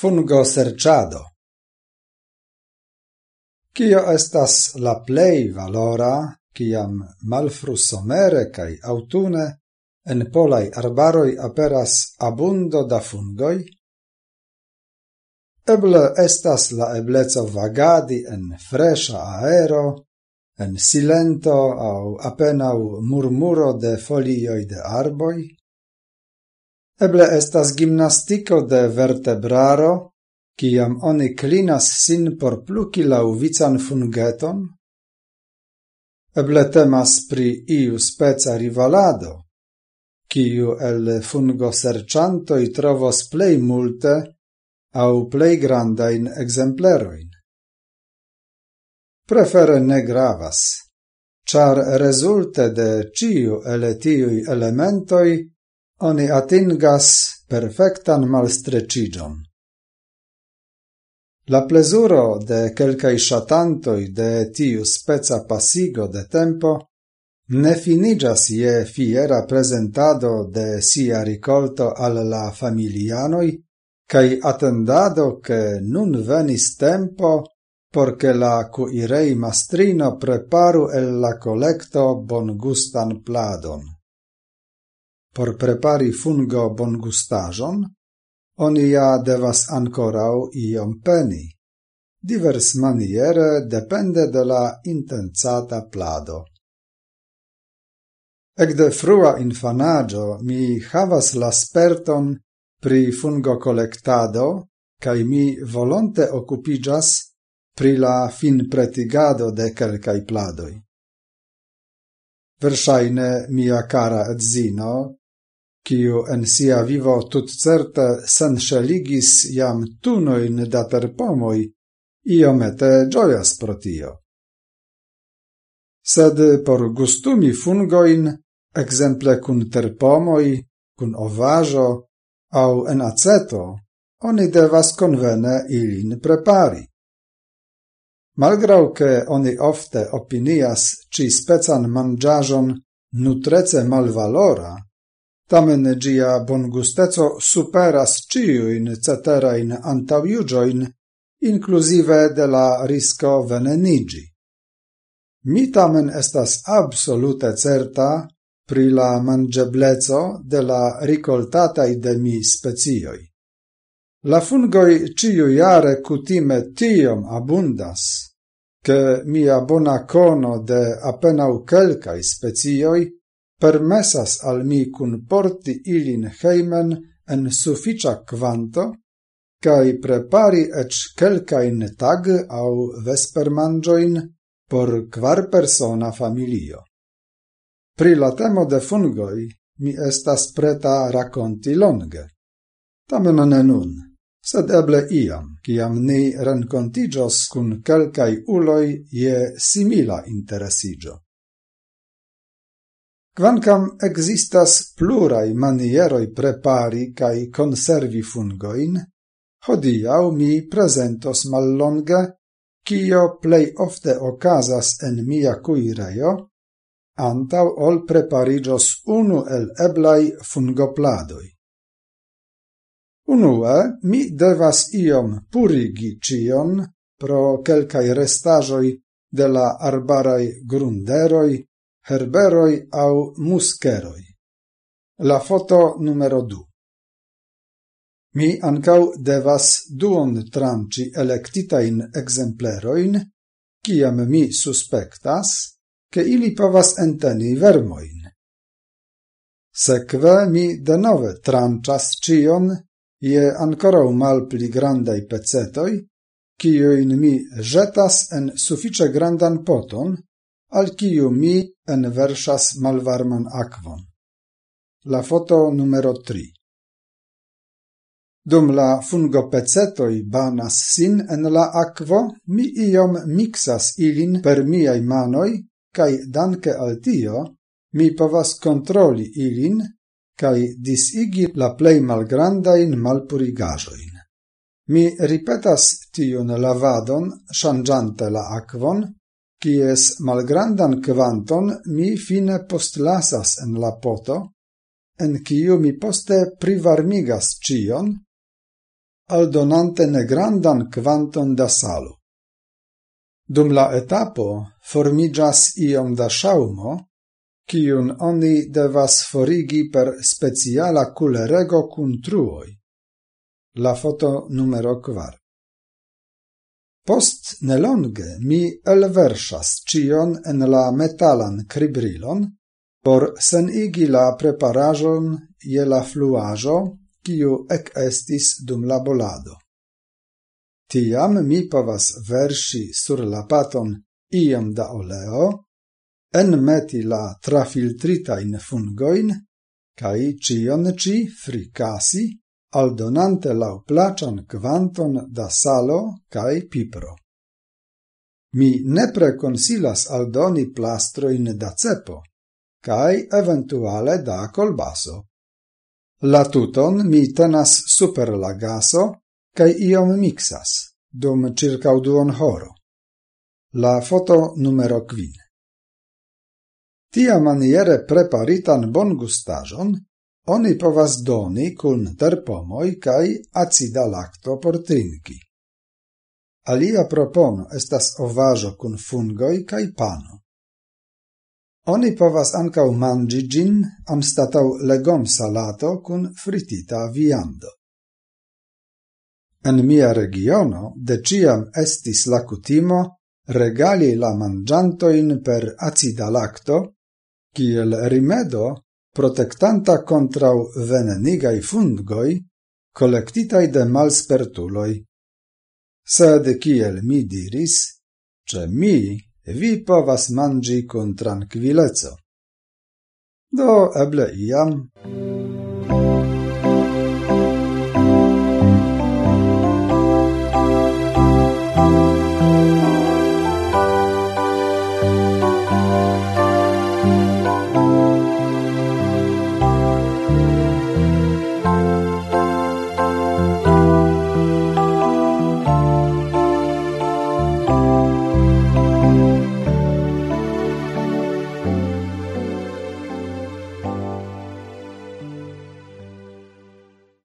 Fungo serciado. Cio estas la plei valora, ciam malfrusomere cae autune en polai arbaroi aperas abundo da fungoi? Eble estas la ebleco vagadi en fresha aero, en silento au apenau murmuro de folioi de arboi? Eble estas gimnastiko de vertebraro, kiam oni klinas sin por pluki lauvican fungeton? Eble temas pri iu speca rivalado, kiu el fungo serciantoi trovos plei multe au plei grandain exempleroin. Prefere ne gravas, char resulte de ciu el tiui elementoi oni atingas perfectan malstrecigion. La plesuro de quelcae shatantoi de tiu speca pasigo de tempo ne finigas je fiera presentado de sia ricolto al la familianoi cae attendado che nun venis tempo porche la cuirei mastrino preparu el la collecto bon gustan pladon. Por prepari fungo bongustaĵon oni ja devas ancorau iom peni, divers maniere depende de la intensata plado. Ekde frua infanaggio mi havas la sperton pri fungo collectado, cae mi volonte occupigas pri la fin pretigado de kelkaj pladoi. Versaine mia cara edzino kiu en sia vivo tut certe sen sceligis iam tunoin da terpomoi, iomete gioias pro tio. Sed por gustumi fungoin, exemple cun terpomoi, cun ovajo, au en aceto, oni devas convene ilin prepari. Malgrau che oni ofte opinias ci specan mangiajon nutrece malvalora, Tamen gia bongusteco superas ciuin ceterain antaviugioin, inclusive de la risco venenigi. Mi tamen estas absolute certa pri la mangeblezo de la ricoltatai de mi specioi. La fungoi ciu iare cutime tiom abundas, che mia bona cono de apenau quelcai specioi permesas al mi cun porti ilin heimen en sufiĉa quanto, cae prepari ec celcain tag au vespermangioin por kvarpersona familio. Pri la temo de fungoi mi estas preta raconti longe. Tamen ne nun, sed eble iam, kiam ni rencontigios cun celcai uloj je simila interesigio. Quancam existas plurai manieroi prepari cae conservi fungoin, hodiau mi presentos mallonga, cio plei ofte ocasas en mia cuireio, antau ol preparigios unu el eblai fungopladoi. Unue mi devas iom purigi cion pro quelcae restajoi de la arbarai grunderoi herberoj au muskeroj. La foto numero du. Mi ankaŭ devas duon tranci electitain exempleroin, ciam mi suspectas, ke ili povas enteni vermoin. Sekve mi denove tranĉas ĉion je mal pli grandaj pecetoj, cioin mi jetas en sufiĉe grandan poton, al kiu mi enversas malvarman aquon. La foto numero 3. Dum la fungopecetoj banas sin en la aquo, mi iom mixas ilin per miai manoi, cae danke al tio, mi povas controli ilin cae disigi la plei malgrandain malpurigajoin. Mi ripetas tion lavadon, changiante la aquon, kies malgrandan quanton mi fine postlasas en la poto, en kiu mi poste privarmigas cion, aldonante negrandan quanton da salo. Dum la etapo formigas iom da sciaumo, kiun oni devas forigi per speciala culerego cun truoi. La foto numero 4. Post nelonge mi elversas cion en la metalan cribrilon por senigi la preparajon je la fluajo, kiu ec estis dum la bolado. Tiam mi povas versi sur la paton iom da oleo, enmeti la trafiltritain fungoin, cae cion ci fricasi, aldonante lauplaĉan quanton da salo cae pipro. Mi nepre konsilas aldoni plastroin da cepo cae eventuale da colbaso. La tuton mi tenas super la gaso cae iom mixas, dum circa duon horo. La foto numero quin. Tia maniere preparitan bon gustajon oni povas doni cun terpomoi cae acida lacto por trinki. Alia propono estas ovajo cun fungoi cae pano. Oni povas ankaŭ manĝi ĝin anstataŭ legom salato cun fritita viando. En mia regiono de ciam estis la cutimo regali la mangiantoin per acida lacto, kiel rimedo protectanta contra venenigai fungoi collectitai de malspertuloi. Sed kiel mi diris, ce mi vi povas mangi con tranquilleco. Do eble iam...